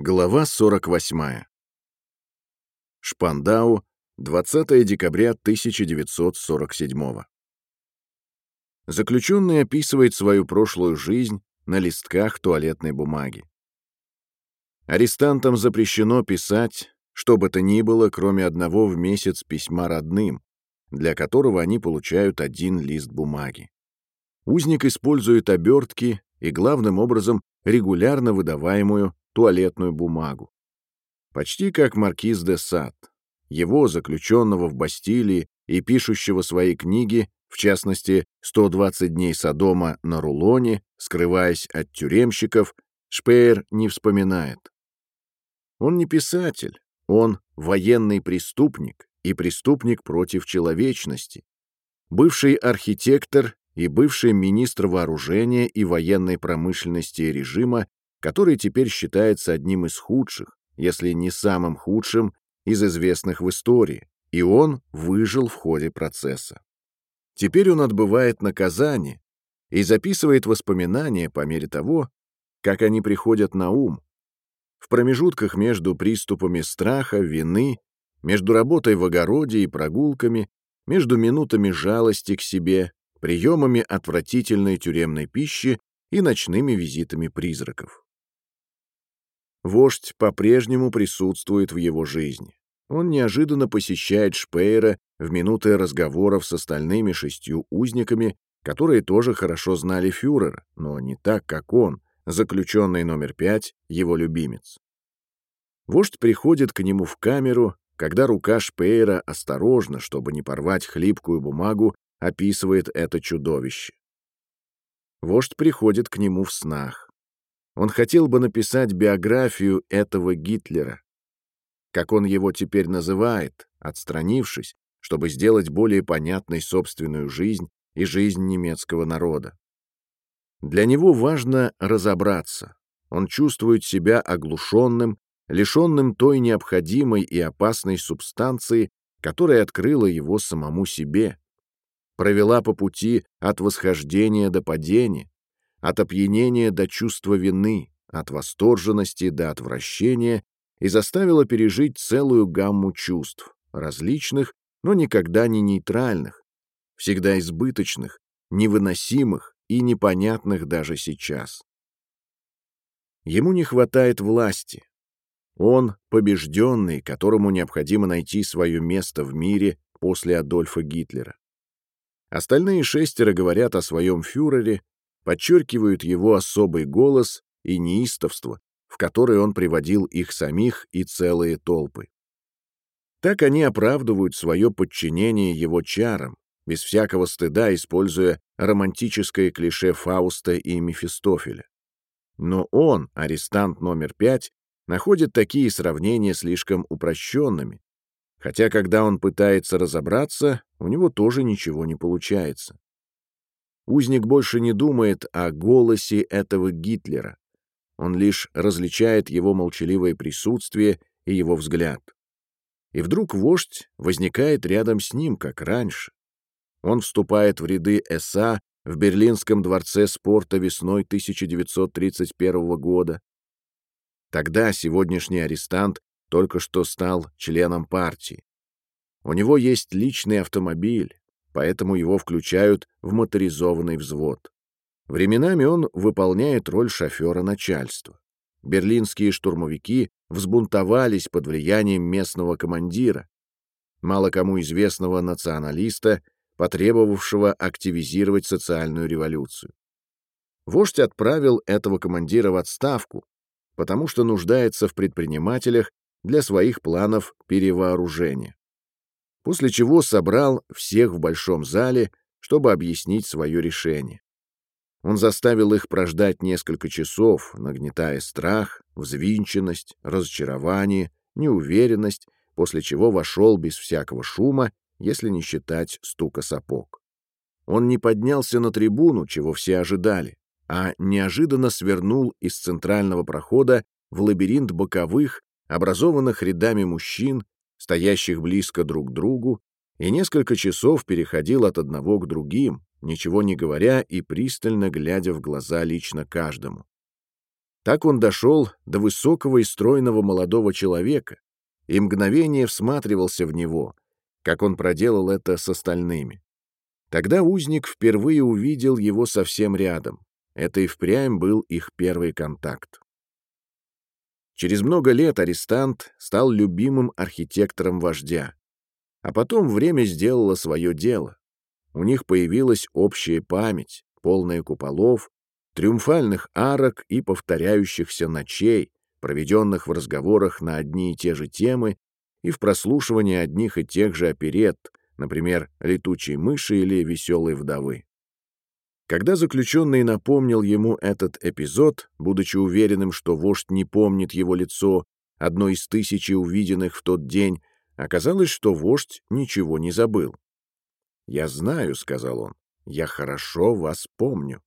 Глава 48. Шпандау, 20 декабря 1947. Заключенный описывает свою прошлую жизнь на листках туалетной бумаги. Арестантам запрещено писать, что бы то ни было, кроме одного в месяц письма родным, для которого они получают один лист бумаги. Узник использует обертки и, главным образом, регулярно выдаваемую туалетную бумагу. Почти как маркиз де Сад, его, заключенного в Бастилии и пишущего свои книги, в частности, «120 дней Содома на рулоне», скрываясь от тюремщиков, Шпеер не вспоминает. Он не писатель, он военный преступник и преступник против человечности, бывший архитектор и бывший министр вооружения и военной промышленности режима который теперь считается одним из худших, если не самым худшим из известных в истории, и он выжил в ходе процесса. Теперь он отбывает наказание и записывает воспоминания по мере того, как они приходят на ум, в промежутках между приступами страха, вины, между работой в огороде и прогулками, между минутами жалости к себе, приемами отвратительной тюремной пищи и ночными визитами призраков. Вождь по-прежнему присутствует в его жизни. Он неожиданно посещает Шпейера в минуты разговоров с остальными шестью узниками, которые тоже хорошо знали фюрера, но не так, как он, заключенный номер пять, его любимец. Вождь приходит к нему в камеру, когда рука Шпейера осторожно, чтобы не порвать хлипкую бумагу, описывает это чудовище. Вождь приходит к нему в снах. Он хотел бы написать биографию этого Гитлера, как он его теперь называет, отстранившись, чтобы сделать более понятной собственную жизнь и жизнь немецкого народа. Для него важно разобраться. Он чувствует себя оглушенным, лишенным той необходимой и опасной субстанции, которая открыла его самому себе, провела по пути от восхождения до падения, от опьянения до чувства вины, от восторженности до отвращения и заставила пережить целую гамму чувств, различных, но никогда не нейтральных, всегда избыточных, невыносимых и непонятных даже сейчас. Ему не хватает власти. Он побежденный, которому необходимо найти свое место в мире после Адольфа Гитлера. Остальные шестеро говорят о своем фюрере подчеркивают его особый голос и неистовство, в которое он приводил их самих и целые толпы. Так они оправдывают свое подчинение его чарам, без всякого стыда используя романтическое клише Фауста и Мефистофеля. Но он, арестант номер пять, находит такие сравнения слишком упрощенными, хотя когда он пытается разобраться, у него тоже ничего не получается. Узник больше не думает о голосе этого Гитлера. Он лишь различает его молчаливое присутствие и его взгляд. И вдруг вождь возникает рядом с ним, как раньше. Он вступает в ряды СА в Берлинском дворце спорта весной 1931 года. Тогда сегодняшний арестант только что стал членом партии. У него есть личный автомобиль, поэтому его включают в моторизованный взвод. Временами он выполняет роль шофера начальства. Берлинские штурмовики взбунтовались под влиянием местного командира, мало кому известного националиста, потребовавшего активизировать социальную революцию. Вождь отправил этого командира в отставку, потому что нуждается в предпринимателях для своих планов перевооружения после чего собрал всех в большом зале, чтобы объяснить свое решение. Он заставил их прождать несколько часов, нагнетая страх, взвинченность, разочарование, неуверенность, после чего вошел без всякого шума, если не считать стука сапог. Он не поднялся на трибуну, чего все ожидали, а неожиданно свернул из центрального прохода в лабиринт боковых, образованных рядами мужчин стоящих близко друг к другу, и несколько часов переходил от одного к другим, ничего не говоря и пристально глядя в глаза лично каждому. Так он дошел до высокого и стройного молодого человека и мгновение всматривался в него, как он проделал это с остальными. Тогда узник впервые увидел его совсем рядом. Это и впрямь был их первый контакт. Через много лет арестант стал любимым архитектором вождя. А потом время сделало свое дело. У них появилась общая память, полная куполов, триумфальных арок и повторяющихся ночей, проведенных в разговорах на одни и те же темы и в прослушивании одних и тех же оперет, например, «Летучей мыши» или «Веселой вдовы». Когда заключенный напомнил ему этот эпизод, будучи уверенным, что вождь не помнит его лицо, одно из тысячи увиденных в тот день, оказалось, что вождь ничего не забыл. «Я знаю», — сказал он, — «я хорошо вас помню».